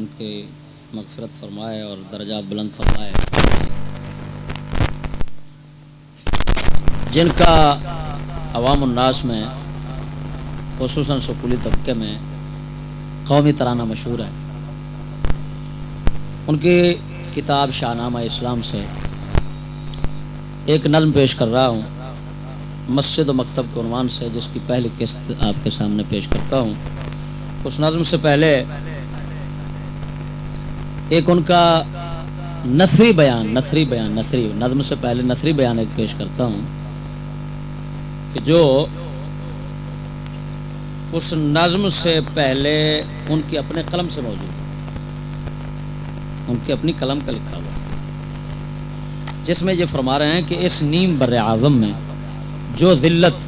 ان کی مغفرت فرمائے اور درجات بلند فرمائے۔ جن کا عوام الناس میں، خصوصاً سکولی طبقے میں، قومی ترانہ مشہور ہے۔ ان کی کتاب شاہ نامہ اسلام سے ایک نظم پیش کر رہا ہوں۔ مسجد و مکتب کے عنوان سے، جس کی پہلی قسط آپ کے سامنے پیش کرتا ہوں۔ اس نظم سے پہلے ایک ان کا نثری بیان نثری بیان، نثری، نظم سے پہلے نثری بیان ایک پیش کرتا ہوں کہ جو اس نظم سے پہلے ان کی اپنے قلم سے موجود ہے۔ ان کی اپنی قلم کا لکھا ہوا جس میں یہ فرما رہے ہیں کہ اس نیم بر اعظم میں جو ذلت،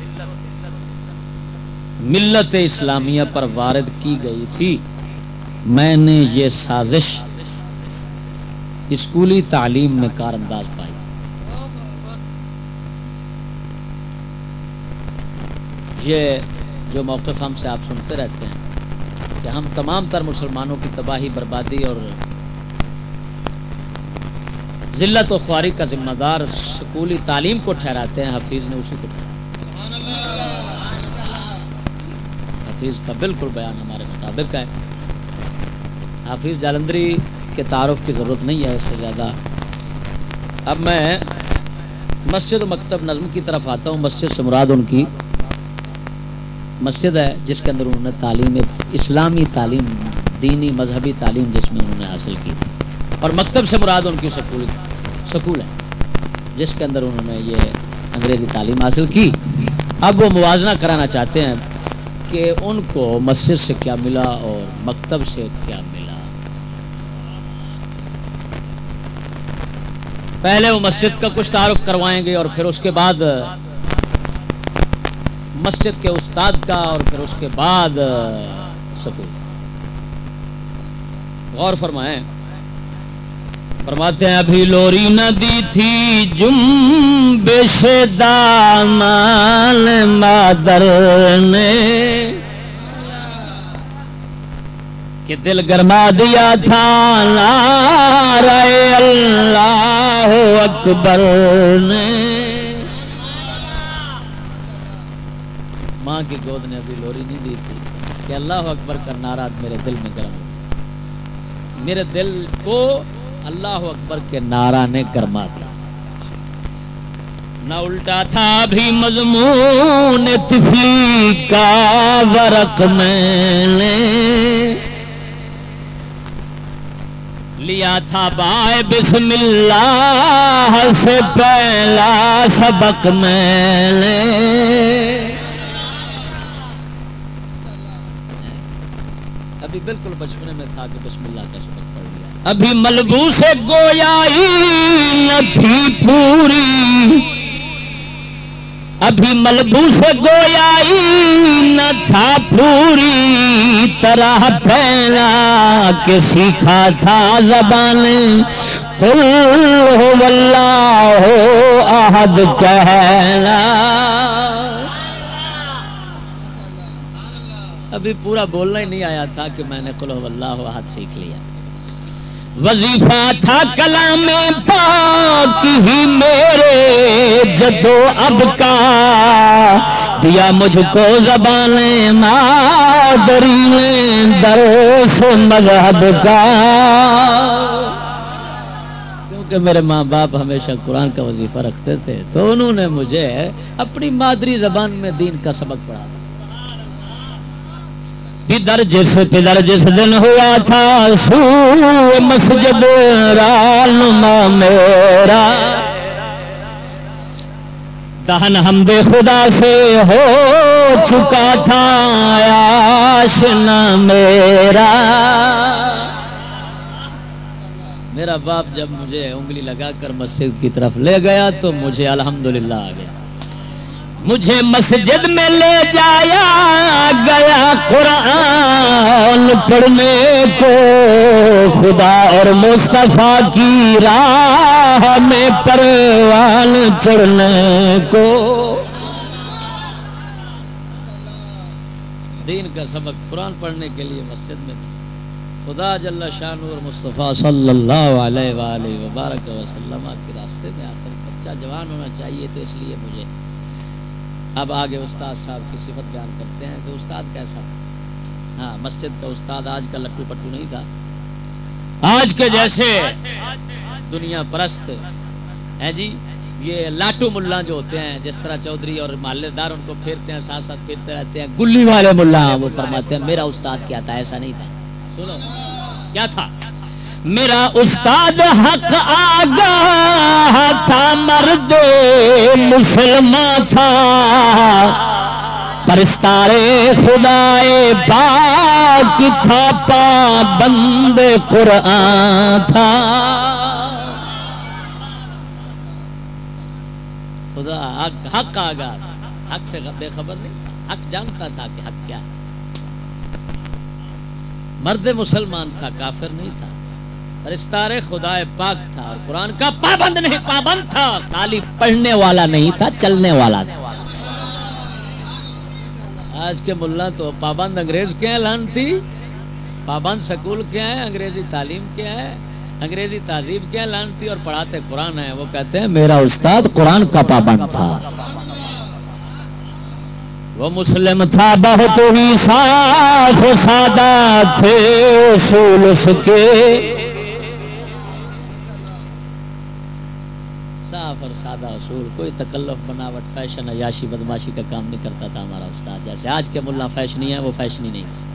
ملت اسلامیہ پر وارد کی گئی تھی، میں نے یہ سازش اسکولی تعلیم میں کار انداز پائی۔ یہ جو موقف ہم سے آپ سنتے رہتے ہیں کہ ہم تمام تر مسلمانوں کی تباہی، بربادی اور ذلت و خواری کا ذمہ دار سکولی تعلیم کو ٹھہراتے ہیں، حفیظ نے اسی کو حفیظ کا بالکل بیان ہمارے مطابق ہے۔ حافظ جالندری کے تعارف کی ضرورت نہیں ہے، اس سے زیادہ۔ اب میں مسجد و مکتب نظم کی طرف آتا ہوں۔ مسجد سے مراد ان کی مسجد ہے جس کے اندر انہوں نے تعلیم، اسلامی تعلیم، دینی مذہبی تعلیم جس میں انہوں نے حاصل کی تھی۔ اور مکتب سے مراد ان کی سکول سکول ہے، جس کے اندر انہوں نے یہ انگریزی تعلیم حاصل کی۔ اب وہ موازنہ کرانا چاہتے ہیں کہ ان کو مسجد سے کیا ملا اور مکتب سے کیا ملا پہلے وہ مسجد کا کچھ تعارف کروائیں گے اور پھر اس کے بعد مسجد کے استاد کا اور پھر اس کے بعد سکول غور فرمائیں۔ فرماتے ہیں، ابھی لوری نہ دی تھی جم بے دامان مادر نے۔ کہ دل گرما دیا تھا، نعرہ اللہ۔ اکبر نے ماں کی گود نے ابھی لوری نہیں دی تھی کہ اللہ اکبر کا نعرہ میرے دل میں گرم میرے دل کو اللہ اکبر کے نعرہ نے گرما دیا۔ نہ الٹا تھا بھی مضمون تفلی کا ورق میں نے لیا تھا بائے بسم اللہ سے پہلا سبق میں نے۔ ابھی بالکل بچپنے میں تھا کہ بسم اللہ کا سبق پڑھ لیا۔ ابھی ملبو سے گویائی نہ تھی پوری۔ ابھی ملبو سے گویائی نہ تھا پوری طرح پہلا کہ سیکھا تھا زبان۔ قل ہو اللہ احد کہنا۔ ابھی پورا بولنا ہی نہیں آیا تھا کہ میں نے قل ہو اللہ احد سیکھ لیا۔ وظیفہ تھا کلام پاک ہی میرے جدو اب کا۔ دیا مجھ کو زبان مادری درس مذہب کا۔ کیونکہ میرے ماں باپ ہمیشہ قرآن کا وظیفہ رکھتے تھے، تو انہوں نے مجھے اپنی مادری زبان میں دین کا سبق پڑھا تھا پدر جس پدر جس دن ہوا تھا سو مسجد رالما میرا۔ دہن ہم بے خدا سے ہو چکا تھا آشنا میرا۔ میرا باپ جب مجھے انگلی لگا کر مسجد کی طرف لے گیا تو مجھے الحمدللہ آ گیا۔ مجھے مسجد میں لے جایا گیا قرآن پڑھنے کو۔ خدا اور مصطفیٰ کی راہ میں پروان چڑھنے کو۔ دین کا سبق قرآن پڑھنے کے لیے مسجد میں۔ خدا جل شاہ نور مصطفیٰ صلی اللہ علیہ وآلہ وبارک وسلم کے راستے میں آخر بچہ جوان ہونا چاہیے تو اس لیے مجھے اب آگے استاد صاحب کی صفت بیان کرتے ہیں کہ استاد کیسا تھا؟ ہاں مسجد کا استاد آج کا لٹو پٹو نہیں تھا۔ آج کے جیسے دنیا پرست ہے جی؟ یہ لاٹو ملا جو ہوتے ہیں، جس طرح چودھری اور محلے دار ان کو پھیرتے ہیں، ساتھ ساتھ پھرتے رہتے ہیں، گلی والے ملا، وہ فرماتے ہیں، میرا استاد کیا تھا؟ ایسا نہیں تھا۔ سنو، کیا تھا؟ میرا استاد حق آگا تھا، مرد مسلمان تھا۔ پرستارے خدائے پاک تھا پا بند قرآن تھا۔ خدا، حق حق آگا حق سے بے خبر نہیں تھا۔ حق جانتا تھا کہ حق کیا ہے۔ مرد مسلمان تھا، کافر نہیں تھا۔ رشتار خدا پاک تھا اور قرآن کا پابند نہیں، پابند تھا۔ خالی پڑھنے والا نہیں تھا، چلنے والا تھا۔ آج کے ملا تو پابند انگریز کے ہیں لانتی پابند سکول کے ہیں، انگریزی تعلیم کے ہیں، انگریزی تہذیب کے ہیں لانتی اور پڑھاتے قرآن ہیں، وہ کہتے ہیں، میرا استاد قرآن کا پابند تھا۔ وہ مسلم تھا، بہت ہی صاف سادہ تھے، اصول اس کے۔ صاف اور سادہ اصول، کوئی تکلف، بناوٹ، فیشن، عیاشی، بدماشی کا کام نہیں کرتا تھا ہمارا استاد۔ جیسے آج کے ملا فیشنی ہے، وہ فیشنی نہیں تھا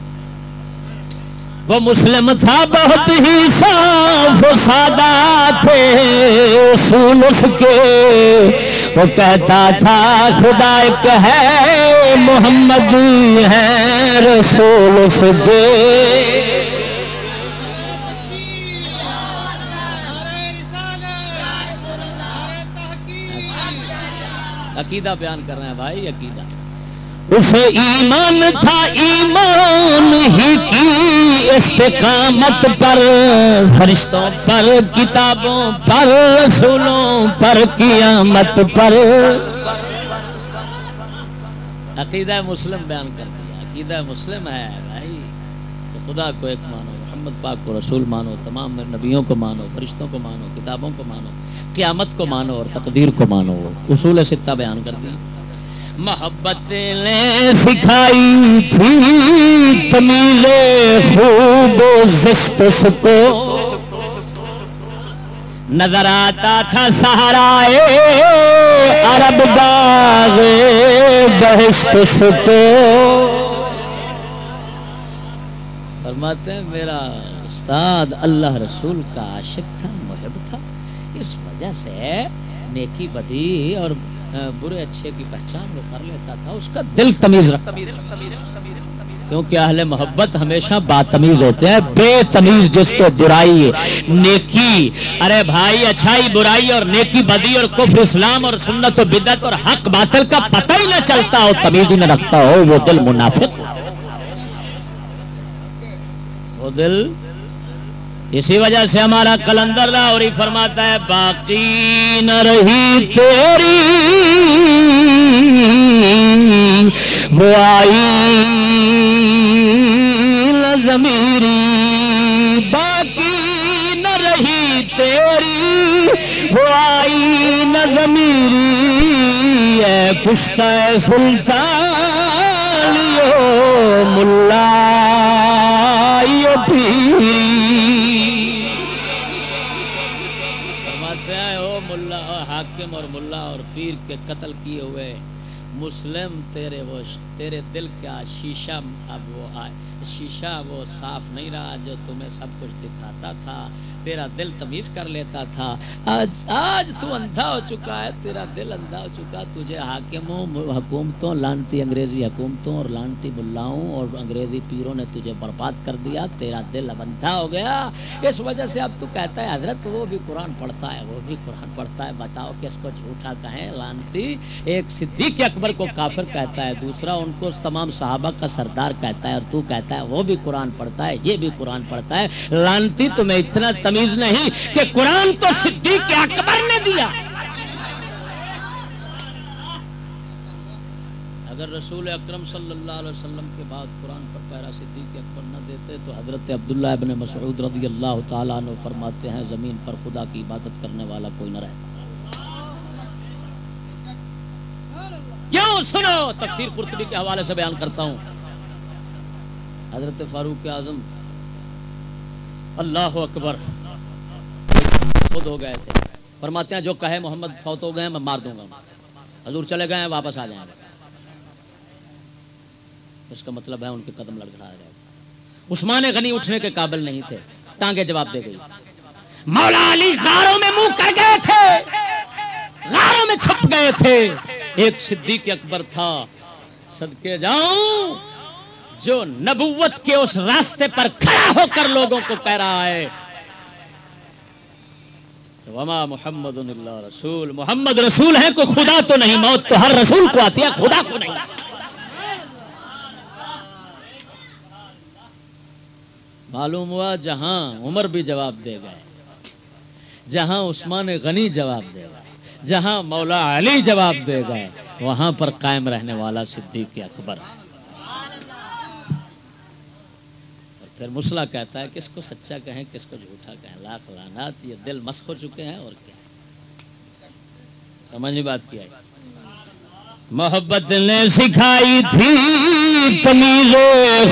وہ مسلم تھا، بہت ہی صاف سادہ تھے۔ اصول اس کے۔ وہ کہتا تھا، خدا ایک ہے محمد ہے رسول اس کے۔ عقیدہ بیان کر رہے ہیں بھائی عقیدہ۔ اسے ایمان تھا ایمان ہی کی استقامت پر فرشتوں پر کتابوں پر رسولوں پر قیامت پر۔ عقیدہ مسلم بیان کر دیا۔ عقیدہ مسلم ہے بھائی۔ تو خدا کو ایک مانو محمد پاک کو رسول مانو تمام نبیوں کو مانو فرشتوں کو مانو کتابوں کو مانو۔ قیامت کو مانو اور تقدیر کو مانو، اصول ستہ بیان کر دیا۔ محبت نے سکھائی تھی تمیل خوب زشت کو۔ نظر آتا تھا سہارا عرب باغ بہشت کو۔ فرماتے ہیں، میرا استاد اللہ رسول کا عاشق تھا۔ وجہ سے نیکی بدی اور برے اچھے کی پہچان وہ کر لیتا تھا، اس کا دل تمیز رکھتا کیونکہ اہل محبت ہمیشہ باتمیز ہوتے ہیں، بے تمیز جس کو برائی، نیکی، ارے بھائی اچھائی، برائی اور نیکی بدی اور کفر، اسلام اور سنت و بدت اور حق باطل کا پتہ ہی نہ چلتا ہو، تمیز ہی نہ رکھتا ہو، وہ دل منافق وہ دل اسی وجہ سے ہمارا کلندر لاہوری فرماتا ہے، باقی نہ رہی تیری وہ آئی زمیری باقی نہ رہی تیری وہ آئی نہ زمیری ہے کشتہ سلطان ملا۔ حاکم اور ملا اور پیر کے قتل کیے ہوئے مسلم تیرے وہ تیرے دل کا شیشہ اب وہ آئے۔ شیشہ وہ صاف نہیں رہا جو تمہیں سب کچھ دکھاتا تھا۔ تیرا دل تمیز کر لیتا تھا۔ آج آج تو اندھا ہو چکا ہے۔ تیرا دل اندھا ہو چکا تجھے حاکموں حکومتوں، لانتی انگریزی حکومتوں اور لانتی ملاؤں اور انگریزی پیروں نے تجھے برباد کر دیا۔ تیرا دل اب اندھا ہو گیا۔ اس وجہ سے اب تو کہتا ہے، حضرت وہ بھی قرآن پڑھتا ہے، وہ بھی قرآن پڑھتا ہے۔ بتاؤ کہ اس کو جھوٹا کہیں؟ لانتی، ایک صدیق اکبر کو کافر کہتا ہے، دوسرا ان کو تمام صحابہ کا سردار کہتا ہے اور تو کہتا ہے، وہ بھی قرآن پڑھتا ہے، یہ بھی قرآن پڑھتا ہے۔ لانتی تمہیں اتنا تمیز نہیں کہ قرآن تو صدیق اکبر نے دیا۔ اگر رسول اکرم صلی اللہ علیہ وسلم کے بعد قرآن پر پیرا صدیق اکبر نہ دیتے تو حضرت عبداللہ ابن مسعود رضی اللہ تعالیٰ عنہ فرماتے ہیں، زمین پر خدا کی عبادت کرنے والا کوئی نہ رہتا۔ کیوں سنو، تفسیر قرطبی کے حوالے سے بیان کرتا ہوں۔ حضرت فاروق اعظم، اللہ اکبر، خود ہو گئے تھے۔ فرماتے ہیں، جو کہے محمد فوت ہو گئے ہیں، میں مار دوں گا۔ حضور چلے گئے ہیں، واپس آ جائیں۔ گے اس کا مطلب ہے، ان کے قدم لڑکھڑا رہے۔ تھے عثمان غنی اٹھنے کے قابل نہیں تھے ٹانگے جواب دے گئی۔ مولا علی غاروں میں منہ کر گئے تھے، غاروں میں چھپ گئے تھے۔ ایک صدیق اکبر تھا۔ صدقے جاؤں، جو نبوت کے اس راستے پر کھڑا ہو کر لوگوں کو کہہ رہا ہے۔ وما محمد اللہ رسول۔ محمد رسول ہے کوئی خدا تو نہیں، موت تو ہر رسول کو آتی ہے، خدا کو نہیں۔ معلوم ہوا جہاں عمر بھی جواب دے گئے، جہاں عثمان غنی جواب دے گئے۔ جہاں مولا علی جواب دے گئے، وہاں پر قائم رہنے والا صدیق اکبر اور پھر مسئلہ کہتا ہے کس کو سچا کہیں کس کو جھوٹا کہیں۔ لاکھ لانات یہ دل مسخ ہو چکے ہیں اور کیا۔ سمجھ بات کیا ہے محبت نے سکھائی تھی تمیز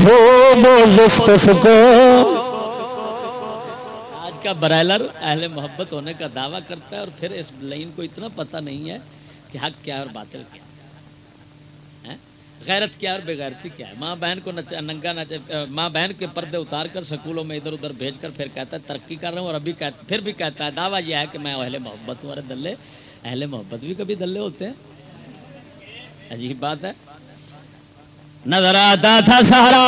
خوب آج کا برائلر اہل محبت ہونے کا دعویٰ کرتا ہے اور پھر اس لائن کو اتنا پتہ نہیں ہے کہ حق کیا اور باطل کیا غیرت کیا اور بےغیرتی کیا ہے؟ ماں بہن کو نچا ننگا نچ ماں بہن کے پردے اتار کر سکولوں میں ادھر ادھر بھیج کر پھر کہتا ہے، ترقی کر رہا ہوں اور ابھی کہتا پھر بھی کہتا ہے، دعویٰ یہ ہے کہ میں اہل محبت ہوں، ارے دلے، اہل محبت بھی کبھی دلے ہوتے ہیں۔ عجیب بات ہے۔ نظر آتا تھا سارا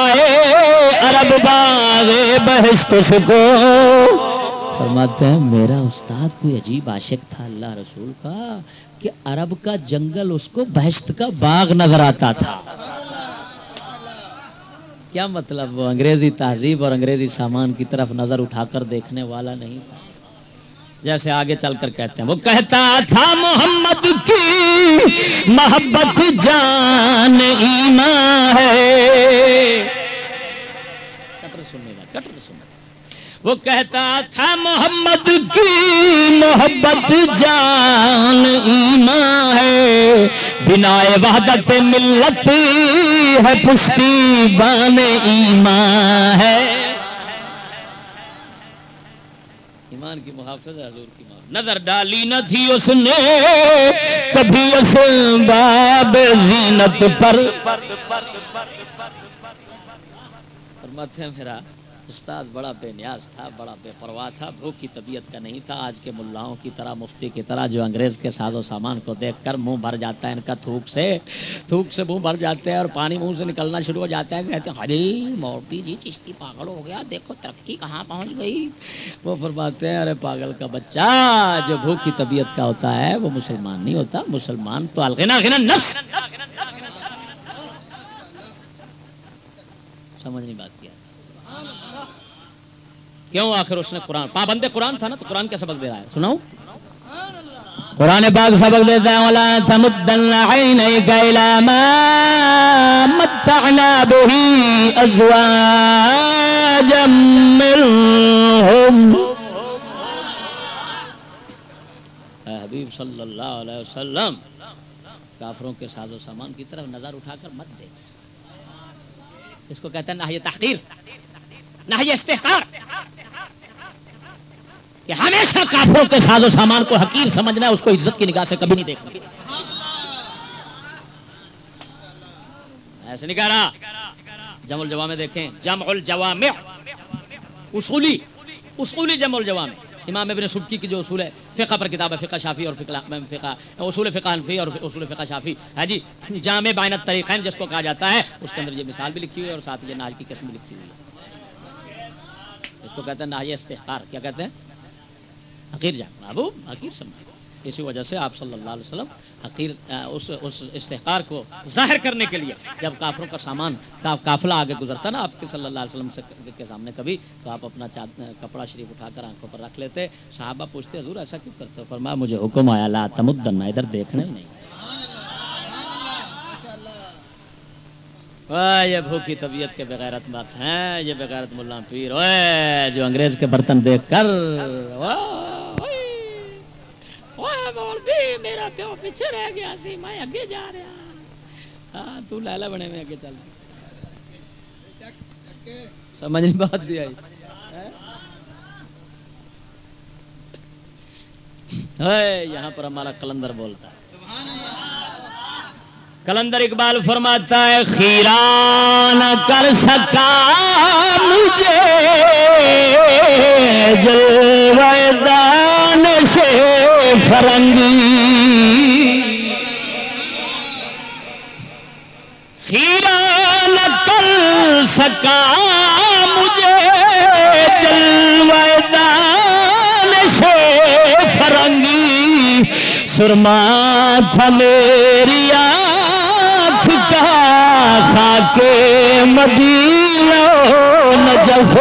عرب باغ بہشت سکو فرماتے ہیں، میرا استاد کوئی عجیب عاشق تھا اللہ رسول کا، کہ عرب کا جنگل اس کو بہشت کا باغ نظر آتا تھا۔ کیا مطلب؟ وہ انگریزی تہذیب اور انگریزی سامان کی طرف نظر اٹھا کر دیکھنے والا نہیں تھا۔ جیسے آگے چل کر کہتے ہیں، وہ کہتا تھا محمد کی محبت جان ایمان ہے۔ کٹر سننے کا، کٹر سننے وہ کہتا تھا محمد کی محبت جان ایمان ہے۔ بنا وحدت ملت ہے، پشتی بان ایمان ہے۔ ایمان کی محافظ ہے، حضور کی محافظ۔ نظر ڈالی نہ تھی اس نے، کبھی اس باب زینت پر۔ فرماتے ہیں پھرا استاد بڑا بے نیاز تھا، بڑا بے پرواہ تھا، بھوک کی طبیعت کا نہیں تھا۔ آج کے ملاؤں کی طرح، مفتی کی طرح جو انگریز کے ساز و سامان کو دیکھ کر منہ بھر جاتا ہے، ان کا تھوک سے تھوک سے منہ بھر جاتے ہیں اور پانی منہ سے نکلنا شروع ہو جاتا ہے۔ کہتے ہیں ارے مولوی جی چشتی پاگل ہو گیا، دیکھو ترقی کہاں پہنچ گئی۔ وہ فرماتے ہیں، ارے پاگل کا بچہ، جو بھوک کی طبیعت کا ہوتا ہے، وہ مسلمان نہیں ہوتا۔ مسلمان تو الغنا غنا نفس! سمجھ نہیں بات۔ کیوں آخر اس نے قرآن؟ پابند قرآن تھا نا تو قرآن کیا سبق دے رہا ہے؟ سناؤ۔ قرآن پاک سبق دیتا ہے ولا تمدن عینیک الى ما متعنا به ازواجا منهم۔ اے حبیب صلی اللہ علیہ وسلم کافروں کے ساز و سامان کی طرف نظر اٹھا کر مت دیکھ۔ اس کو کہتے ہیں نہ یہ تحقیر نہ یہ استحقار۔ کہ ہمیشہ کافروں کے ساز و سامان کو حقیر سمجھنا ہے، اس کو عزت کی نگاہ سے کبھی نہیں دیکھنا۔ ایسے نہیں کہہ رہا۔ جم الجوامع دیکھیں۔ جمع الجوامع۔ اصولی اصولی جمع الجوامع۔ امام ابن سبکی کی جو اصول ہے، فقہ پر کتاب ہے، فقہ شافی اور فقہ فقہ، اصول فقہ حنفی اور اصول فقہ شافی ہے جی؟ جامع بین الطریقین جس کو کہا جاتا ہے، اس کے اندر یہ مثال بھی لکھی ہوئی ہے اور ساتھ یہ ناج کی قسم بھی لکھی ہوئی ہے۔ اس کو کہتے ہیں ناج استحقار۔ کیا کہتے ہیں؟ حقیر جان بابو حقیر سمجھے اسی وجہ سے آپ صلی اللہ علیہ وسلم حقیر اس اس استحقار کو ظاہر کرنے کے لیے، جب کافروں کا سامان قافلہ آگے گزرتا نا، آپ کے صلی اللہ علیہ وسلم سے، کے سامنے کبھی، تو آپ اپنا کپڑا شریف اٹھا کر آنکھوں پر رکھ لیتے۔ صحابہ پوچھتے، حضور ایسا کیوں کرتے فرمایا، مجھے حکم آیا، لا تمدن، ادھر دیکھنا ہی نہیں۔ یہ بھوکی طبیعت کے بغیرت بات ہیں، یہ بغیرت ملا پیر۔ جو انگریز کے برتن دیکھ کر میرا پیو پیچھے رہ گیا سی، میں اگے جا رہا ہاں۔, ہاں، تو لالا بنے، میں اگے چل۔ سمجھ نہیں بات بھی آئی۔ ہاں۔ یہاں پر ہمارا کلندر بولتا۔ ہے کلندر اقبال فرماتا ہے، خیران کر سکا مجھے جلویدان سے فرنگی. خیران کر سکا مجھے جلویدان سے فرنگی، سرما تھا میری کے مدینہ نجف۔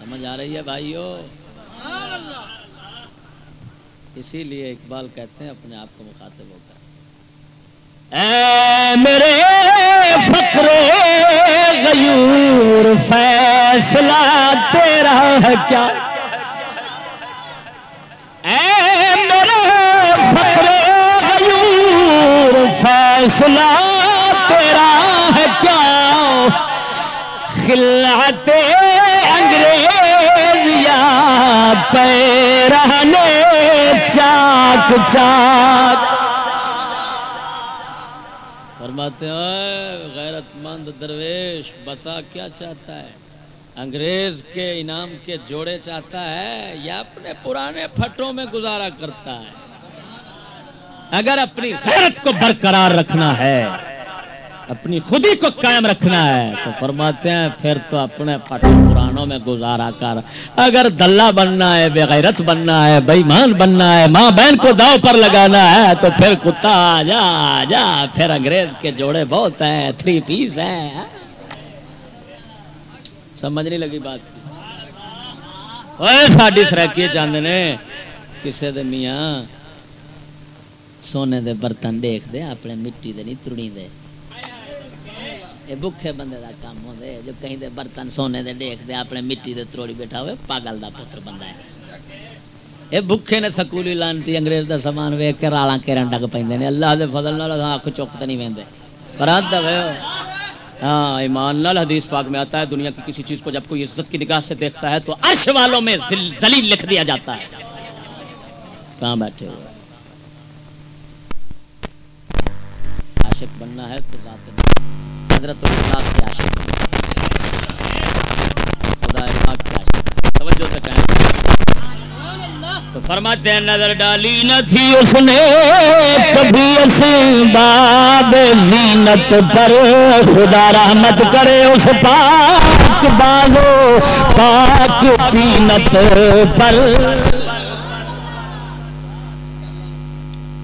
سمجھ آ رہی ہے بھائیو؟ اسی لیے اقبال کہتے ہیں اپنے آپ کو مخاطب ہو کر اے میرے فقر غیور فیصلہ تیرا ہے کیا؟ اے میرے فقر غیور فیصلہ تیرا ہے کیا؟ خلعت انگریز یا پیرہنے چاک چاک۔ فرماتے ہیں غیرت درویش، بتا کیا چاہتا ہے؟ انگریز کے انعام کے جوڑے چاہتا ہے یا اپنے پرانے پھٹوں میں گزارا کرتا ہے؟ اگر اپنی غیرت کو برقرار رکھنا ہے اپنی خودی کو قائم رکھنا ہے۔ تو فرماتے ہیں، پھر تو اپنے پٹے پرانوں میں گزارا کر۔ اگر دلہ بننا ہے بغیرت بننا ہے بےمان بننا ہے، ماں بہن کو داؤ پر لگانا ہے، تو پھر کتا جا جا پھر انگریز کے جوڑے بہت ہیں تھری پیس ہیں۔ سمجھ نہیں لگی بات۔ ساڈی فریکی چاہتے نے، کسے دے میاں سونے دے برتن دیکھ دے، اپنے مٹی دے نہیں ترڑی دے۔ یہ بکھے بندے دا کام ہوندے، جو کہیں دے برتن سونے دے دیکھ دے اپنے مٹی دے تروڑی بیٹھا ہوئے، پاگل دا پتر بندہ ہے۔ یہ بکھے نے سکولی لانتی انگریز دا سامان ویک کے رالاں کیرن ڈگ پیندے نے۔ اللہ دے فضل نال آنکھ چوک نہیں ویندے۔ فرات دا وے ہاں ایمان نال حدیث پاک میں آتا ہے، دنیا کی کسی چیز کو جب کوئی عزت کی نگاہ سے دیکھتا ہے، تو عرش والوں میں ذلیل لکھ دیا جاتا ہے۔ کہاں بیٹھے ہوئے؟ عاشق بننا ہے تو ذات حضرت الفاظ کے عاشق خدا پاک کے عاشق توجہ سے کہیں۔ تو فرماتے ہیں، نظر ڈالی نہ تھی اس نے، کبھی اسی باب زینت پر۔ خدا رحمت کرے اس پاک بازو، پاک زینت پر۔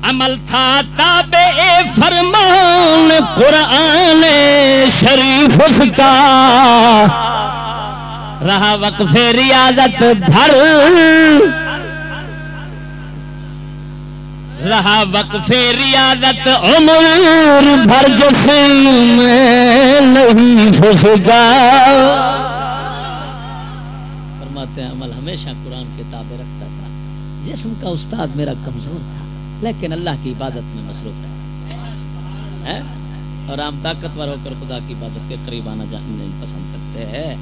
عمل تھا تابع فرمان قرآن شریف اس کا۔ رہا وقف ریاضت بھر۔ رہا وقف ریاضت عمر بھر جسم نہیں فسکا فرماتے ہیں، عمل ہمیشہ قرآن کے تابع رکھتا تھا۔ جسم کا استاد میرا کمزور تھا۔ لیکن اللہ کی عبادت میں مصروف ہے؟ اور ہم طاقتور ہو کر خدا کی عبادت کے قریب آنا نہیں پسند کرتے ہیں۔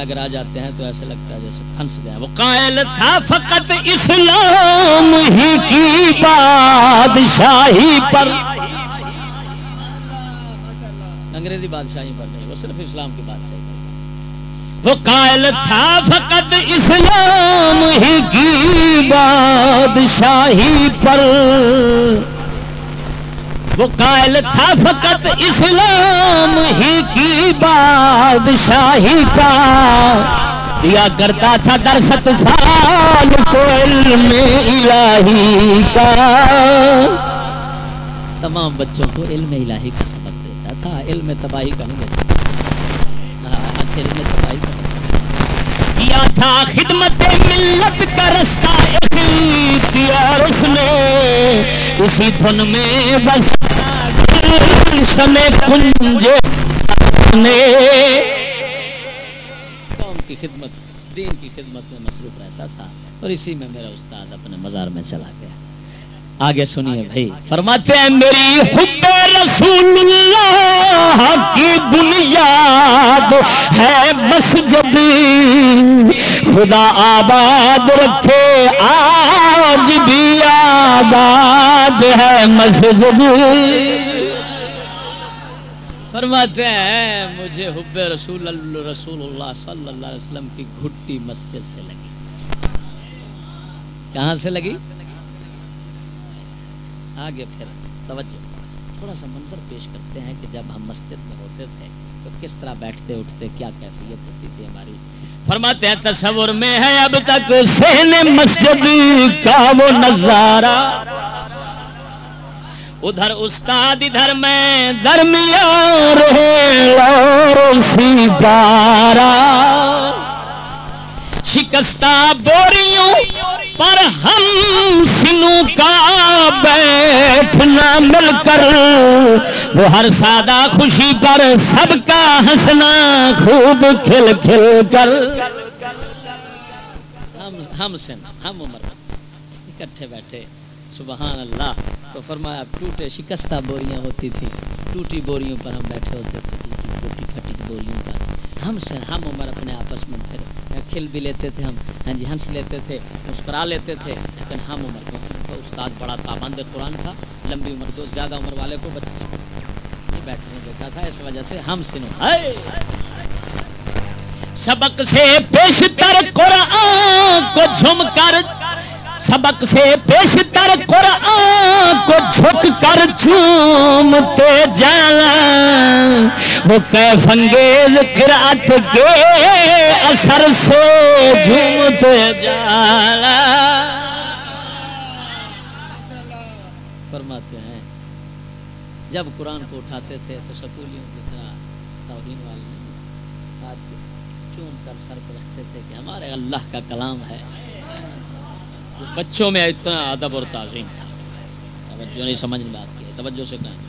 اگر آ جاتے ہیں تو ایسے لگتا ہے جیسے پھنس گیا وہ قائل تھا فقط اسلام ہی کی بادشاہی پر۔ انگریزی بادشاہی پر نہیں، وہ صرف اسلام کی بادشاہی پر۔ وہ قائل تھا فقط اسلام ہی کی بادشاہی پر۔ وہ قائل تھا فقط اسلام ہی کی بادشاہی کا۔ دیا کرتا تھا درست فال کو علم الہی کا۔ تمام بچوں کو علم الہی کا سبق دیتا تھا، علم تباہی کا نہیں دیتا۔ علم کیا تھا خدمت ملت کا رستہ اختیار اس نے اسی دھن میں بس سمے کنجے نے۔ قوم کی خدمت، دین کی خدمت میں مصروف رہتا تھا اور اسی میں میرا استاد اپنے مزار میں چلا گیا۔ آگے سنیے بھائی۔ فرماتے ہیں میری خود رسول اللہ کی بنیاد ہے مسجد۔ خدا آباد رکھے آج بھی آباد ہے مسجد۔ فرماتے ہیں مجھے حب رسول اللہ رسول اللہ صلی اللہ علیہ وسلم کی گھٹی مسجد سے لگی۔ کہاں سے لگی؟ آگے پھر توجہ۔ تھوڑا سا منظر پیش کرتے ہیں کہ جب ہم مسجد میں ہوتے تھے تو کس طرح بیٹھتے اٹھتے، کیا کیفیت ہوتی تھی ہماری؟ فرماتے ہیں، تصور میں ہے اب تک سہن مسجد کا وہ نظارہ۔ ادھر استاد، ادھر میں، درمیان رہے بارہ۔ شکستہ بوریوں پر ہم سنوں کا بیٹھنا مل کر، وہ ہر سادہ خوشی پر سب کا ہنسنا خوب کھل کھل کر۔ ہم سن، ہم عمر۔ اکٹھے بیٹھے۔ سبحان اللہ تو فرمایا، ٹوٹے شکستہ بوریاں ہوتی تھیں۔ ٹوٹی بوریوں پر ہم بیٹھے ہوتے تھے، ٹوٹی پھٹی بوریوں پر۔ ہم سے ہم عمر اپنے آپس میں پھر کھل بھی لیتے تھے ہم ہاں جی ہنس لیتے تھے، مسکرا لیتے تھے۔ لیکن ہم عمر کو استاد بڑا پابند قرآن تھا، لمبی عمر تو زیادہ عمر والے کو بچے۔ نہیں بیٹھنے دیتا تھا، اس وجہ سے ہم سنو۔ ہائے! سبق سے پیشتر قرآن کو جھم کر سبق سے پیشتر قرآن کو جھک کر چومتے جانا۔ وہ کیف انگیز قرآت کے اثر سے جھومتے جانا۔ فرماتے ہیں، جب قرآن کو اٹھاتے تھے تو سکولیوں کی طرح توہین والے، آج کے چوم کر سر پہ رکھتے تھے کہ ہمارے اللہ کا کلام ہے۔ بچوں میں اتنا ادب اور تعظیم تھا۔ توجہ نہیں، سمجھ بات کی توجہ سے کہیں۔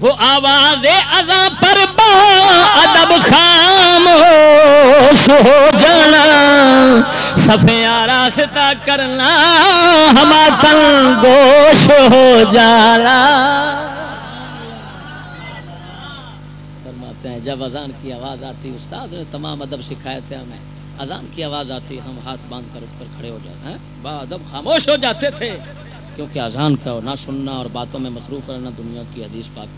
وہ آواز ازاں پر با ادب خاموش ہو جانا۔ صفے آراستہ کرنا ہما تن گوش ہو جانا۔ فرماتے ہیں، جب اذان کی آواز آتی، استاد نے تمام ادب سکھائے تھے ہمیں۔ اذان کی آواز آتی ہم ہاتھ باندھ کر اٹھ کر کھڑے ہو جاتے ہیں۔ با ادب خاموش ہو جاتے تھے، کیونکہ اذان کا نہ سننا اور باتوں میں مصروف رہنا دنیا کی حدیث پاک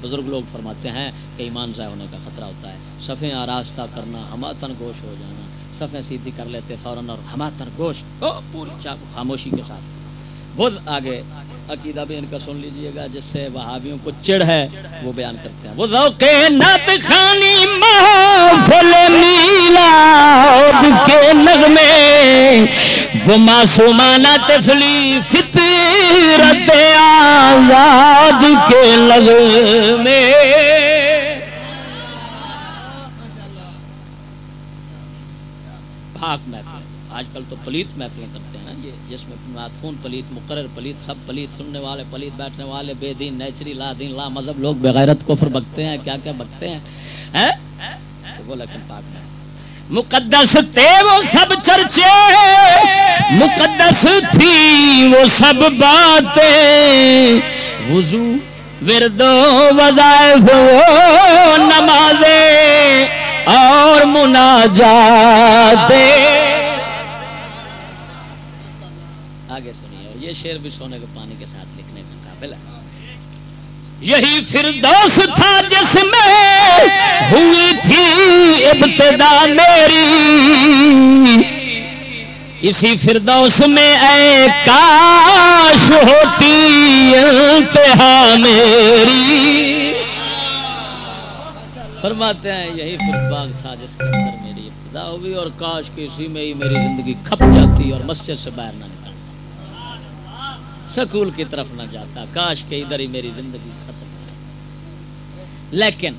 بزرگ لوگ فرماتے ہیں کہ ایمان ضائع ہونے کا خطرہ ہوتا ہے۔ صفیں آراستہ کرنا، ہماتن گوش ہو جانا۔ صفیں سیدھی کر لیتے فوراً اور ہماتن گوش، او، پوری چاپ خاموشی کے ساتھ۔ وہ آگے عقیدہ بھی ان کا سن لیجیے گا، جس سے وہابیوں کو چڑ ہے، وہ بیان کرتے ہیں۔ وہ ذوق نت خانی محفل میلاد کے نغمے، وہ معصومانہ تفلی فطرت آزاد کے لغمے پاک محفل، آج کل تو پلیت محفلیں کرتے ہیں۔ جس میں خون پلیت، مقرر پلیت، سب پلیت، سننے والے پلیت، بیٹھنے والے، بے دین، نیچری، لا دین، لا مذہب، لوگ بغیرت کفر بکتے ہیں، کیا کیا بکتے ہیں؟ وہ لیکن پاک میں۔ مقدس تھے وہ سب چرچے، مقدس تھی وہ سب باتیں۔ وضو، ورد وظائف نمازیں اور مناجات یہ شعر بھی سونے کے پانی کے ساتھ لکھنے کا قابل ہے۔ یہی فردوس تھا جس میں ہوئی تھی ابتدا میری۔ اسی فردوس میں اے کاش ہوتی انتہا میری۔ فرماتے ہیں یہی باغ تھا جس کے اندر میری ابتدا ہوئی اور کاش کہ اسی میں ہی میری زندگی کھپ جاتی اور مسجد سے باہر نہ سکول کی طرف نہ جاتا۔ کاش کہ ادھر ہی میری زندگی ختم لیکن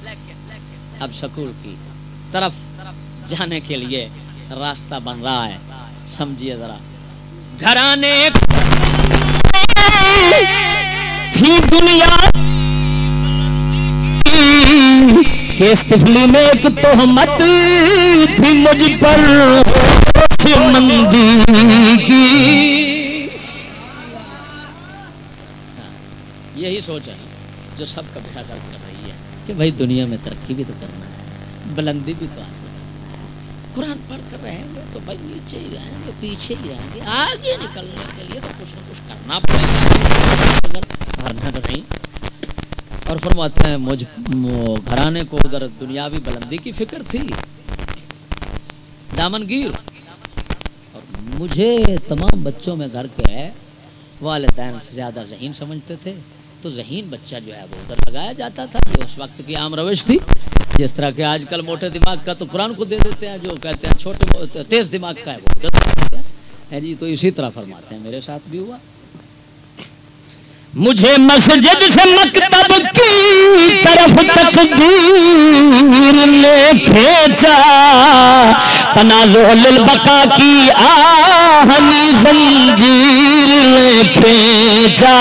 اب سکول کی طرف جانے کے لیے راستہ بن رہا ہے۔ سمجھیے ذرا۔ گھرانے تھی دنیا کے میں ایک تہمت تھی مجھ پر۔ مندی کی۔ یہی سوچ ہے جو سب کا بیٹا درد کر رہی ہے کہ بھائی دنیا میں ترقی بھی تو کرنا ہے، بلندی بھی تو حاصل ہے۔ قرآن پڑھ کر رہیں گے تو بھائی نیچے ہی رہیں گے، پیچھے ہی رہیں گے، آگے نکلنے کے لیے تو کچھ نہ کچھ کرنا پڑے گا۔ اگر ہارنا تو نہیں۔ اور فرماتے ہیں، مجھ گھرانے کو ادھر دنیاوی بلندی کی فکر تھی۔ دامن گیر۔ اور مجھے تمام بچوں میں گھر کے والدین سے زیادہ ذہین سمجھتے تھے۔ تو ذہین بچہ جو ہے وہ ادھر لگایا جاتا تھا، یہ اس وقت کی عام روش تھی۔ جس طرح کہ آج کل موٹے دماغ کا تو قرآن کو دے دیتے ہیں، جو کہتے ہیں چھوٹے تیز دماغ کا ہے، وہ ادھر دیتے جی تو اسی طرح فرماتے ہیں، میرے ساتھ بھی ہوا۔ مجھے مسجد سے مکتب کی طرف تقدیر نے کھینچا۔ تنازع للبقا کی آہنی زنجیر نے کھینچا۔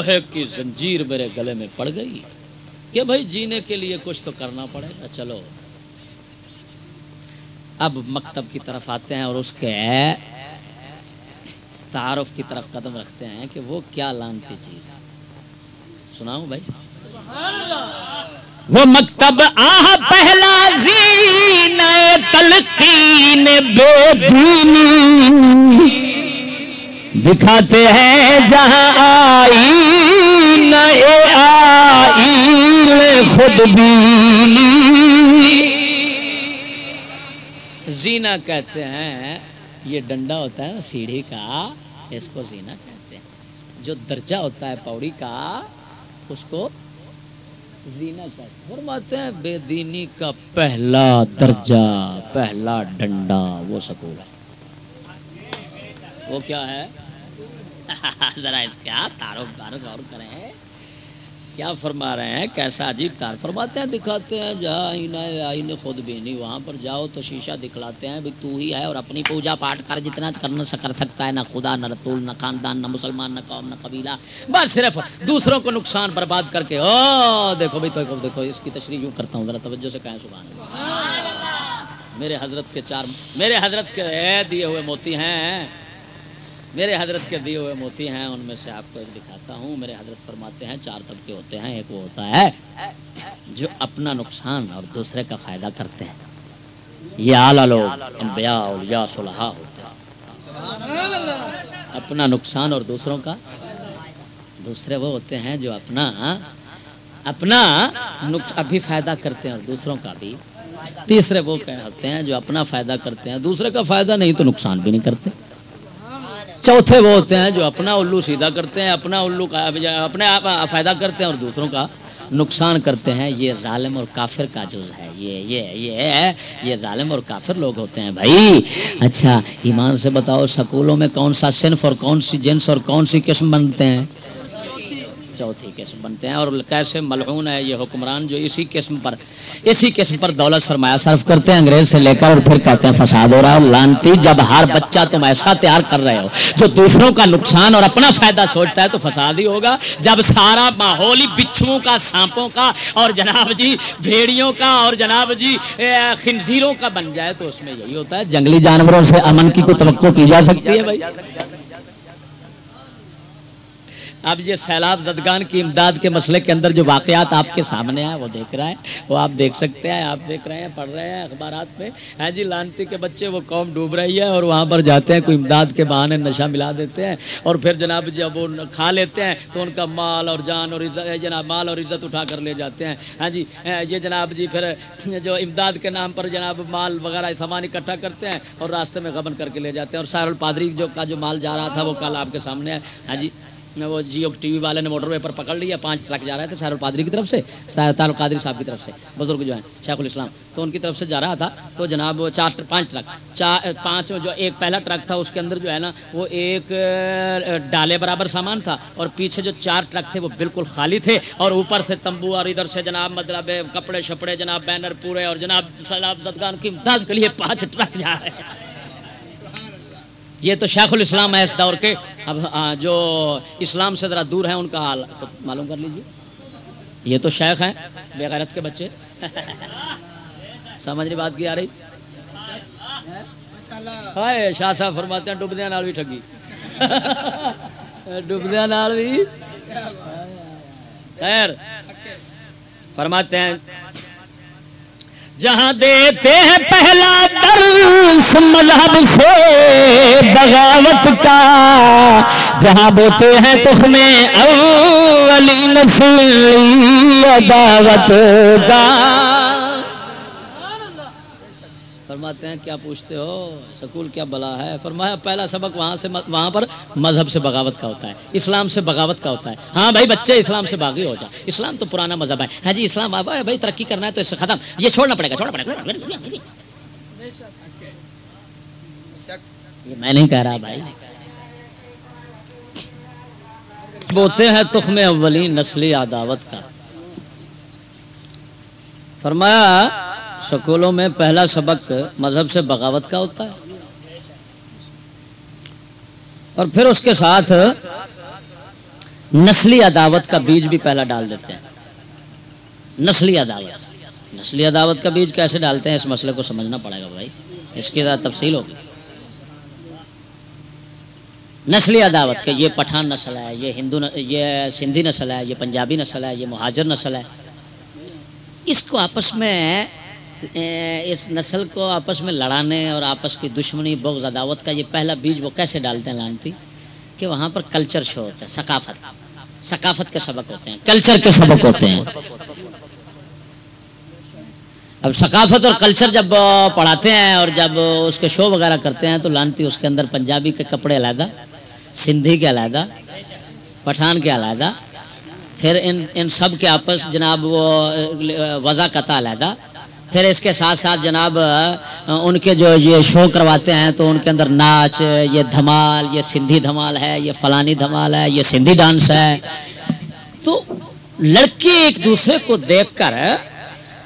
لوہے کی زنجیر میرے گلے میں پڑ گئی کہ بھائی جینے کے لیے کچھ تو کرنا پڑے گا، چلو۔ اب مکتب کی طرف آتے ہیں اور اس کے تعارف کی طرف قدم رکھتے ہیں کہ وہ کیا لانتی چیز سناؤں بھائی؟ وہ مکتب آہ پہلا زین تلقین بے دینی دکھاتے ہیں جہاں آئی نئے آئی خود بینی زینا کہتے ہیں، یہ ڈنڈا ہوتا ہے نا سیڑھی کا، اس کو زینا کہتے ہیں۔ جو درجہ ہوتا ہے پوڑی کا، اس کو زینا کہتے ہیں۔ فرماتے ہیں، بے دینی کا پہلا درجہ، پہلا ڈنڈا، وہ سکول ہے۔ وہ کیا ہے؟ ذرا اس کا تارو بار غور کریں۔ کیا فرما رہے ہیں؟ کیسا عجیب تار فرماتے ہیں دکھاتے ہیں۔ جہاں آئینہ آئین خود بھی نہیں وہاں پر جاؤ تو شیشہ دکھلاتے ہیں بھی تو ہی ہے اور اپنی پوجا پاٹ کر جتنا کرنا کر سکتا ہے نہ خدا نہ رتول نہ خاندان نہ مسلمان نہ قوم نہ قبیلہ۔ بس صرف دوسروں کو نقصان برباد کر کے۔ او دیکھو بھائی تو دیکھو اس کی تشریح یوں کرتا ہوں ذرا توجہ سے کہیں سبحان اللہ۔ میرے حضرت کے چار میرے حضرت کے دیے ہوئے موتی ہیں۔ میرے حضرت کے دیے ہوئے موتی ہیں، ان میں سے آپ کو ایک دکھاتا ہوں۔ میرے حضرت فرماتے ہیں، چار طبقے ہوتے ہیں، ایک وہ ہوتا ہے جو اپنا نقصان اور دوسرے کا فائدہ کرتے ہیں۔ یہ اعلیٰ لوگ، انبیاء، اولیاء، صلحاء ہوتے ہیں۔ اپنا نقصان اور دوسروں کا، دوسرے وہ ہوتے ہیں جو اپنا اپنا ابھی فائدہ کرتے ہیں اور دوسروں کا بھی۔ تیسرے وہ ہوتے ہیں جو اپنا فائدہ کرتے ہیں، دوسرے کا فائدہ نہیں تو نقصان بھی نہیں کرتے۔ چوتھے وہ ہوتے ہیں جو اپنا الو سیدھا کرتے ہیں، اپنا الو کا اپنے آپ فائدہ کرتے ہیں اور دوسروں کا نقصان کرتے ہیں۔ یہ ظالم اور کافر کا جز ہے۔ یہ یہ یہ یہ ظالم اور کافر لوگ ہوتے ہیں بھائی۔ اچھا ایمان سے بتاؤ، سکولوں میں کون سا صنف اور کون سی جنس اور کون سی قسم بنتے ہیں؟ چوتھی قسم بنتے ہیں اور کیسے ملعون ہے یہ حکمران جو اسی قسم پر، اسی قسم پر دولت سرمایہ صرف کرتے ہیں، انگریز سے لے کر اور پھر کہتے ہیں فساد ہو رہا ہے لانتی، جب ہر بچہ تم ایسا تیار کر رہے ہو جو دوسروں کا نقصان اور اپنا فائدہ سوچتا ہے تو فساد ہی ہوگا۔ جب سارا ماحول ہی بچھوؤں کا، سانپوں کا اور جناب جی بھیڑیوں کا اور جناب جی خنزیروں کا بن جائے تو اس میں یہی ہوتا ہے۔ جنگلی جانوروں سے امن کی کوئی توقع کی جا سکتی ہے بھائی؟ اب یہ سیلاب زدگان کی امداد کے مسئلے کے اندر جو واقعات آپ کے سامنے ہیں، وہ دیکھ رہا ہے وہ آپ دیکھ سکتے ہیں، آپ دیکھ رہے ہیں، پڑھ رہے ہیں، اخبارات میں۔ ہاں جی لانتی کے بچے، وہ قوم ڈوب رہی ہے اور وہاں پر جاتے ہیں، کوئی امداد کے بہانے نشہ ملا دیتے ہیں۔ اور پھر جناب جی، جب وہ کھا لیتے ہیں، تو ان کا مال اور جان اور عزت، جناب، مال اور عزت اٹھا کر لے جاتے ہیں۔ ہاں جی یہ جناب جی پھر جو امداد کے نام پر جناب مال وغیرہ سامان اکٹھا کرتے ہیں اور راستے میں غبن کر کے لے جاتے ہیں۔ اور سارل پادری جو کا جو مال جا رہا تھا، وہ کل آپ کے سامنے ہے۔ ہاں جی۔ وہ جیو ٹی وی والے نے موٹر وے پر پکڑ لیا، پانچ ٹرک جا رہے تھے سہر القادری کی طرف سے سہر القادری صاحب کی طرف سے، بزرگ جو ہیں، شیخ الاسلام۔ تو ان کی طرف سے جا رہا تھا، تو جناب وہ چار پانچ ٹرک، چار پانچ جو ایک پہلا ٹرک تھا، اس کے اندر جو ہے نا، وہ ایک ڈالے برابر سامان تھا، اور پیچھے جو چار ٹرک تھے، وہ بالکل خالی تھے، اور اوپر سے تمبو اور ادھر سے جناب مطلب کپڑے شپڑے جناب بینر پورے اور جناب سلاب زدگان کی امداد کے لیے پانچ ٹرک جا رہے ہیں۔ یہ تو شیخ الاسلام ہے اس دور کے۔ اب جو اسلام سے ذرا دور ہیں، ان کا حال خود معلوم کر لیجیے یہ تو شیخ ہیں، بے غیرت کے بچے۔ سمجھ نہیں بات کی آ رہی۔ ہائے، شاہ صاحب فرماتے ہیں ڈبدیا نال بھی ٹھگی۔ ڈبدیا نال بھی۔ خیر۔ فرماتے ہیں، جہاں دیتے ہیں پہلا درس مذہب سے بغاوت کا جہاں بوتے ہیں تخم اولی نسلی عداوت کا۔ فرماتے ہیں، کیا پوچھتے ہو؟ سکول کیا بلا ہے؟ فرمایا، پہلا سبق وہاں سے وہاں پر مذہب سے بغاوت کا ہوتا ہے، اسلام سے بغاوت کا ہوتا ہے۔ ہاں بھائی، بچے اسلام سے باغی ہو جائے اسلام تو پرانا مذہب ہے۔ ہاں جی اسلام آبا ہے، بھائی، ترقی کرنا ہے تو اس سے ختم۔ یہ چھوڑنا پڑے گا، چھوڑنا پڑے گا۔ یہ میں نہیں کہہ رہا بھائی۔ بوتے ہیں تخم اولین نسلی عداوت کا۔ فرمایا، سکولوں میں پہلا سبق مذہب سے بغاوت کا ہوتا ہے۔ اور پھر اس کے ساتھ نسلی عداوت کا بیج بھی پہلا ڈال دیتے ہیں۔ نسلی عداوت۔ نسلی عداوت کا بیج کیسے ڈالتے ہیں؟ اس مسئلے کو سمجھنا پڑے گا بھائی۔ اس کی زیادہ تفصیل ہوگی۔ نسلی عداوت کہ یہ پٹھان نسل ہے، یہ ہندو یہ سندھی نسل ہے، یہ پنجابی نسل ہے، یہ مہاجر نسل ہے۔ اس کو آپس میں اس نسل کو آپس میں لڑانے اور آپس کی دشمنی، بغض، عداوت کا یہ پہلا بیج وہ کیسے ڈالتے ہیں لانتی؟ کہ وہاں پر کلچر شو ہوتا ہے، ثقافت۔ ثقافت کے سبق ہوتے ہیں، کلچر کے سبق ہوتے ہیں۔ اب ثقافت اور کلچر جب پڑھاتے ہیں اور جب اس کے شو وغیرہ کرتے ہیں تو لانتی اس کے اندر پنجابی کے کپڑے علیحدہ سندھی کے علیحدہ پٹھان کے علیحدہ پھر ان ان سب کے آپس جناب وہ آ، وضع قطع علیحدہ پھر اس کے ساتھ ساتھ جناب ان کے جو یہ شو کرواتے ہیں تو ان کے اندر ناچ یہ دھمال یہ سندھی دھمال ہے یہ فلانی دھمال ہے یہ سندھی ڈانس ہے۔ تو لڑکے ایک دوسرے کو دیکھ کر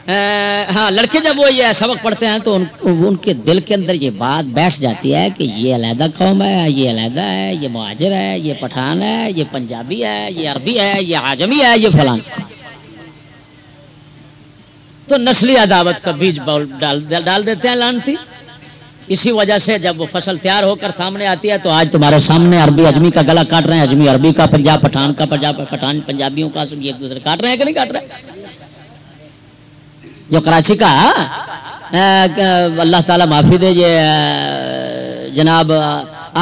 ہاں لڑکے جب وہ یہ سبق پڑھتے ہیں تو ان, کے دل کے اندر یہ بات بیٹھ جاتی ہے کہ یہ علیحدہ قوم ہے یہ علیحدہ ہے یہ معاجر ہے یہ پٹھان ہے یہ پنجابی ہے یہ عربی ہے یہ آجمی ہے یہ فلان۔ تو نسلی عداوت کا بیج ڈال دیتے ہیں لانتی۔ اسی وجہ سے جب وہ فصل تیار ہو کر سامنے آتی ہے تو آج تمہارے سامنے عربی اجمی کا گلا کاٹ رہے ہیں۔ اجمی عربی کا پنجاب پٹھان کا پنجاب پٹھان پنجابیوں کا سب ایک دوسرے کاٹ رہے ہیں کہ نہیں کاٹ رہے؟ جو کراچی کا اللہ تعالیٰ معافی دے، یہ جناب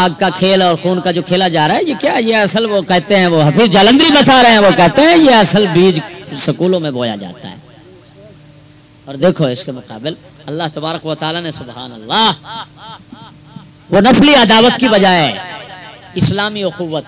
آگ کا کھیل اور خون کا جو کھیلا جا رہا ہے، یہ کیا، یہ اصل وہ کہتے ہیں، وہ حفیظ جالندری بتا رہے ہیں، وہ کہتے ہیں یہ اصل بیج سکولوں میں بویا جاتا ہے۔ اور دیکھو اس کے مقابل اللہ تبارک و تعالیٰ نے سبحان اللہ وہ نسلی عداوت کی بجائے اسلامی اخوت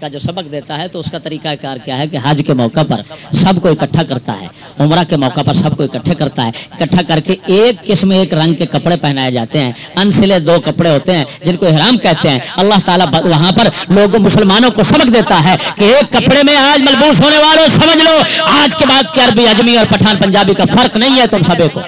کا جو سبق دیتا ہے تو اس کا طریقہ کار کیا ہے کہ حج کے موقع پر سب کو اکٹھا کرتا ہے، عمرہ کے موقع پر سب کو اکٹھے کرتا ہے۔ اکٹھا کر کے ایک قسم، ایک رنگ کے کپڑے پہنائے جاتے ہیں۔ انسلے دو کپڑے ہوتے ہیں جن کو احرام کہتے ہیں۔ اللہ تعالیٰ وہاں پر لوگوں، مسلمانوں کو سبق دیتا ہے کہ ایک کپڑے میں آج ملبوس ہونے والوں، سمجھ لو، آج کے بعد کے عربی، اجمی اور پٹھان پنجابی کا فرق نہیں ہے تم سبے کو۔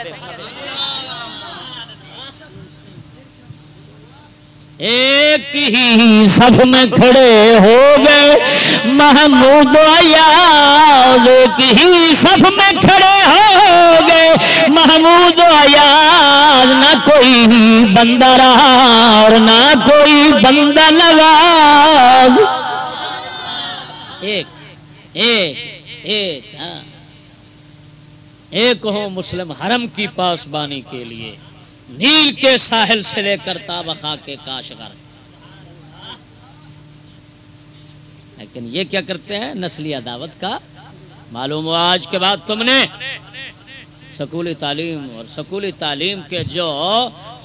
ایک ہی صف میں کھڑے ہو گئے۔ محمود ایاز ایک ہی صف میں کھڑے ہو گئے۔ محمود ایاز نہ کوئی بندہ رہا اور نہ کوئی بندہ نواز۔ ایک ایک ایک ہاں۔ ایک ہو مسلم حرم کی پاسبانی کے لیے۔ نیل کے ساحل سے لے کر تابخا کے کاشغر لیکن یہ کیا کرتے ہیں؟ نسلی عداوت کا معلوم ہوا۔ آج کے بعد تم نے سکولی تعلیم اور سکولی تعلیم کے جو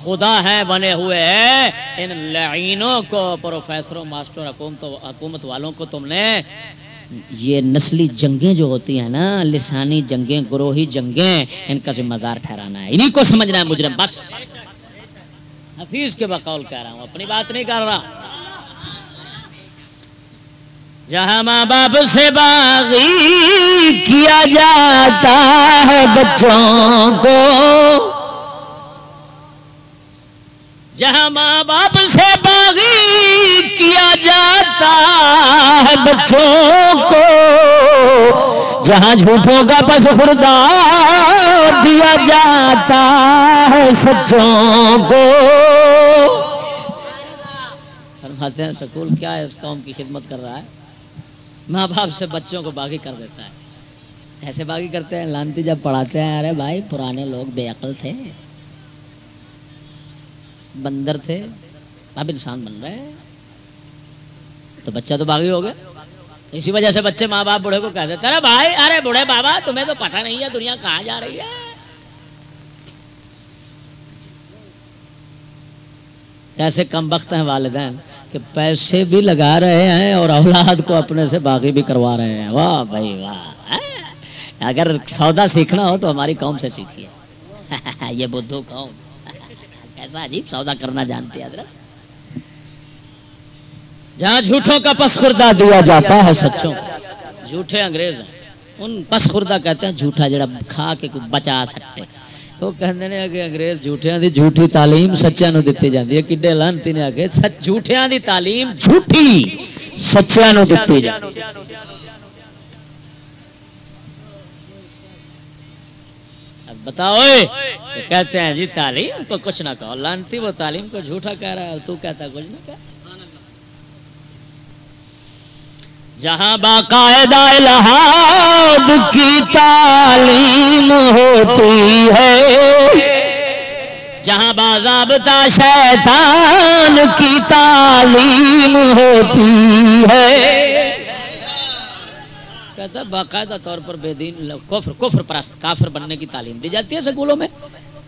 خدا ہیں بنے ہوئے ہیں، ان لعینوں کو، پروفیسروں، ماسٹر حکومت حکومت والوں کو تم نے یہ نسلی جنگیں جو ہوتی ہیں نا، لسانی جنگیں، گروہی جنگیں، ان کا ذمہ دار ٹھہرانا ہے۔ انہیں کو سمجھنا ہے مجرم، بس۔ حفیظ کے بقول کہہ رہا ہوں، اپنی بات نہیں کر رہا۔ جہاں ماں باپ سے باغی کیا جاتا ہے بچوں کو، جہاں ماں باپ سے باغی کیا جاتا ہے بچوں کو؟ جہاں جھوٹوں کا پس خوردار دیا جاتا ہے سچوں کو۔ فرماتے ہیں، سکول کیا ہے؟ اس قوم کی خدمت کر رہا ہے۔ ماں باپ سے بچوں کو باغی کر دیتا ہے۔ ایسے باغی کرتے ہیں؟ لانتی جب پڑھاتے ہیں، ارے بھائی، پرانے لوگ بے عقل تھے۔ بندر تھے۔ اب انسان بن رہے ہیں تو بچہ تو باغی ہو گیا۔ اسی وجہ سے بچے ماں باپ بوڑھے کو کہہ دیتے ارے بھائی، ارے بوڑھے بابا، تمہیں تو پتہ نہیں ہے دنیا کہاں جا رہی ہے۔ کیسے کم وقت ہیں والدین کہ پیسے بھی لگا رہے ہیں اور اولاد کو اپنے سے باغی بھی کروا رہے ہیں۔ واہ بھائی، واہ۔ اگر سودا سیکھنا ہو تو ہماری قوم سے سیکھیے۔ یہ بدھو قوم۔ کیسا عجیب سودا کرنا جانتے ہیں جہاں جھوٹوں کا پس خوردہ دیا جاتا ہے، سچوں۔ جھوٹے انگریز ہیں۔ ان پس خوردہ کہتے ہیں، جھوٹا جڑا کھا کے کوئی بچا سکتے۔ وہ کہندے نے کہ انگریز جھوٹیاں دی جھوٹی تعلیم سچیاں نو دتی جاندی ہے۔ کڈے لانتی نے آکے سچ جھوٹیاں دی تعلیم جھوٹی، سچیاں نو دتی جاندی۔ اب بتاؤ کہتے ہیں جی تعلیم کو کچھ نہ کہو، لانتی وہ تعلیم کو جھوٹا کہہ رہا ہے تو کہتا کچھ نہ کہہ۔ جہاں باقاعدہ الہاد کی تعلیم ہوتی ہے، جہاں باضابطہ شیطان کی تعلیم ہوتی ہے۔ کہتا باقاعدہ طور پر بے دین، کفر کفر پرست، کافر بننے کی تعلیم دی جاتی ہے سکولوں میں۔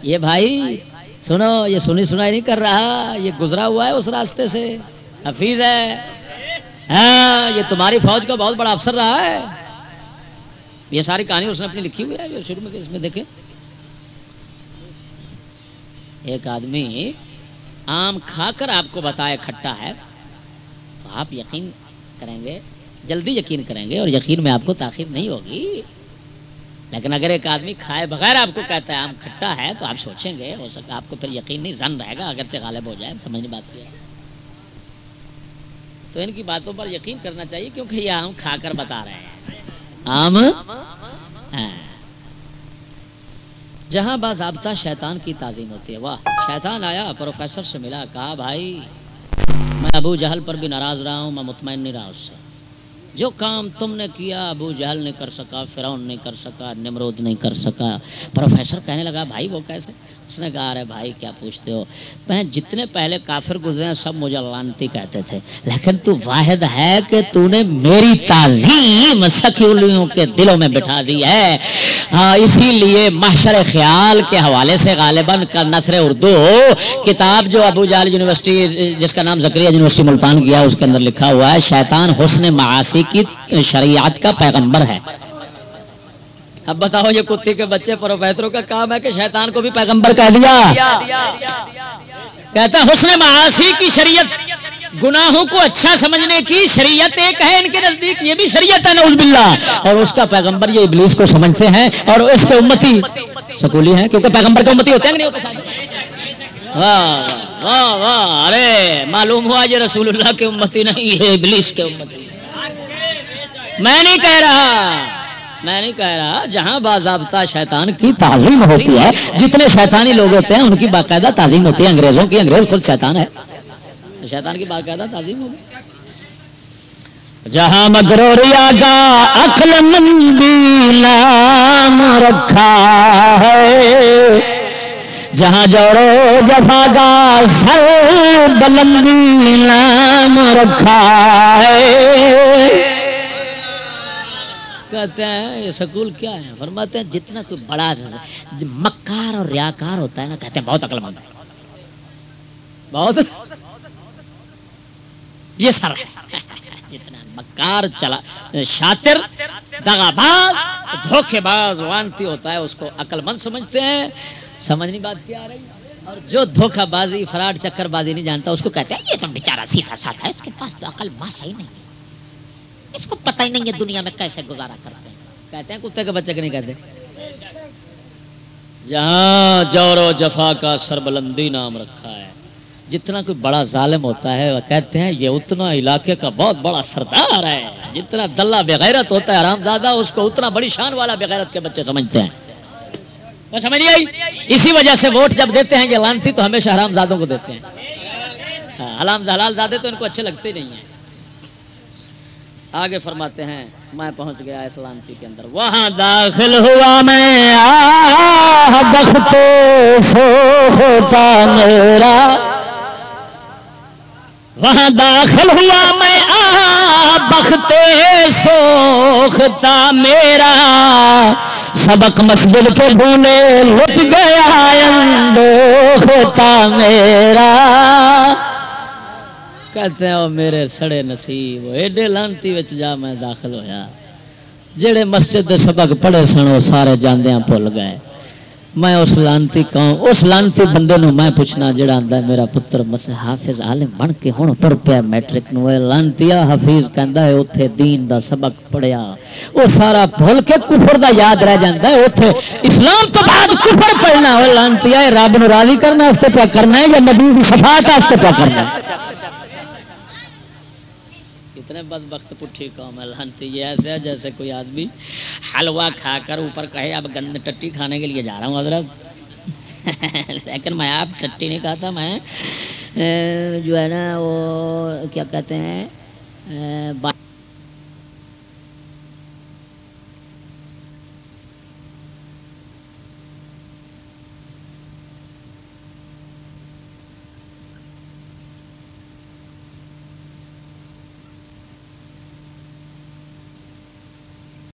یہ بھائی، سنو، یہ سنی سنائی نہیں کر رہا، یہ گزرا ہوا ہے اس راستے سے۔ حفیظ ہے۔ ہاں، یہ تمہاری فوج کا بہت بڑا افسر رہا ہے۔ یہ ساری کہانی اس نے اپنی لکھی ہوئی ہے شروع میں اس میں دیکھیں۔ ایک آدمی آم کھا کر آپ کو بتائے کھٹا ہے، تو آپ یقین کریں گے، جلدی یقین کریں گے اور یقین میں آپ کو تاخیر نہیں ہوگی۔ لیکن اگر ایک آدمی کھائے بغیر آپ کو کہتا ہے آم کھٹا ہے، تو آپ سوچیں گے، ہو سکتا آپ کو پھر یقین نہیں، زن رہے گا، اگرچہ غالب ہو جائے، سمجھنے بات کیا تو ان کی باتوں پر یقین کرنا چاہیے کیونکہ یہ آم کھا کر بتا رہے ہیں۔ آم؟ ہاں۔ جہاں باضابطہ شیطان کی تعظیم ہوتی ہے، واہ، شیطان آیا، پروفیسر سے ملا، کہا، بھائی، میں ابو جہل پر بھی ناراض رہا ہوں، میں مطمئن نہیں رہا اس سے۔ جو کام تم نے کیا، ابو جہل نہیں کر سکا، فرعون نہیں کر سکا، نمرود نہیں کر سکا۔ پروفیسر کہنے لگا، بھائی، وہ کیسے؟ اس نے کہا، ارے بھائی، کیا پوچھتے ہو؟ میں جتنے پہلے کافر گزرے ہیں، سب مجھے لانتی کہتے تھے۔ لیکن تو واحد ہے کہ تو نے میری تعظیم سکیولیوں کے دلوں میں بٹھا دی ہے۔ اسی لیے محشر خیال کے حوالے سے غالباً کا نثر اردو کتاب جو ابو جال یونیورسٹی، جس کا نام زکریہ یونیورسٹی ملتان کیا، اس کے اندر لکھا ہوا ہے، شیطان حسن معاشی کی شریعت کا پیغمبر ہے۔ اب بتاؤ یہ کتی کے بچے پروفیسروں کا کام ہے کہ شیطان کو بھی پیغمبر کہہ دیا۔ کہتا حسن معاشی کی شریعت، گناہوں کو اچھا سمجھنے کی شریعت ایک ہے، ان کے نزدیک یہ بھی شریعت ہے، نعوذ باللہ۔ اور اس کا پیغمبر یہ ابلیس کو سمجھتے ہیں اور اس کے امتی سکولی ہیں، کیونکہ پیغمبر کے امتی ہوتے ہیں واہ واہ واہ، ارے، معلوم ہوا یہ رسول اللہ کے امتی نہیں، یہ ابلیس کے امتی۔ میں نہیں کہہ رہا۔ میں نہیں کہہ رہا جہاں باضابطہ شیطان کی تعظیم ہوتی ہے، جتنے شیطانی لوگ ہوتے ہیں، ان کی باقاعدہ تعظیم ہوتی ہے۔ انگریزوں کی، انگریز خود شیطان ہے۔ شیطان کی باقاعدہ تعظیم ہوگی۔ جہاں مغروریا کا عقل مندی نام رکھا ہے، جہاں جوڑو جفا کا سر بلندی نام رکھا ہے۔ کہتے ہیں، یہ سکول کیا ہے؟ فرماتے ہیں، جتنا کوئی بڑا مکار اور ریاکار ہوتا ہے نا، کہتے ہیں، بہت عقل مند ہے۔ بہت؟ یہ سر جتنا مکار چلا، شاطر، دغا باز، دھوکے باز، وانتی ہوتا ہے، اس کو عقل مند سمجھتے ہیں۔ سمجھنی بات کیا آ رہی؟ اور جو دھوکہ بازی، فراڈ، چکر بازی نہیں جانتا، اس کو کہتے ہیں، یہ تو بیچارہ سیدھا سادھا ہے، اس کے پاس تو عقل ماشا ہی نہیں ہے۔ اس کو پتہ ہی نہیں ہے دنیا میں کیسے گزارا کرتے ہیں۔ کہتے ہیں کتے کے بچے کے نہیں کہتے؟ جہاں جور و جفا کا سربلندی نام رکھا ہے، جتنا کوئی بڑا ظالم ہوتا ہے، وہ کہتے ہیں یہ اتنا علاقے کا بہت بڑا سردار ہے۔ جتنا دلہ بغیرت ہوتا ہے آرام زادہ اس کو اتنا بڑی شان والا بغیرت کے بچے سمجھتے ہیں۔ وہ سمجھ آئی؟ اسی وجہ سے ووٹ جب دیتے ہیں، یہ لانتی تو ہمیشہ حرام زادوں کو دیتے ہیں۔ حلام حلال زادے تو ان کو اچھے لگتے نہیں ہیں۔ آگے فرماتے ہیں، میں پہنچ گیا اس لانتی کے اندر۔ وہاں داخل ہوا میں بخت ہوتا میرا وہاں داخل ہوا میں آ بخت سوختا میرا۔ سبق مسجد کے بونے لٹ گیا، اندوختا میرا۔ کہتے ہیں وہ میرے سڑے نصیب ایڈے لانتی وچ جا میں داخل ہویا۔ جڑے مسجد دے سبق پڑھے سن وہ سارے جاندیاں بھول گئے۔ میں اس لانتی کہوں، اس لانتی بندے نو میں پوچھنا، جڑا آندا ہے، میرا پتر مس حافظ عالم بن کے ہن ٹر پیا میٹرک نو اے لانتیا حفیظ کہندا ہے، اوتھے دین دا سبق پڑھیا۔ او سارا بھول کے کفر دا یاد رہ جاندا ہے، اوتھے اسلام تو بعد کفر پڑھنا۔ او لانتیا رب نو راضی کرنا واسطے پیا کرنا ہے، یا نبی دی شفاعت واسطے پیا کرنا ہے؟ کتنے وقت پٹھی قوم ہے لانتی یہ ایسے ہے جیسے کوئی آدمی حلوہ کھا کر اوپر کہے، اب گند ٹٹی کھانے کے لیے جا رہا ہوں حضرت۔ لیکن میں آپ ٹٹی نہیں کھاتا، میں جو ہے نا، وہ کیا کہتے ہیں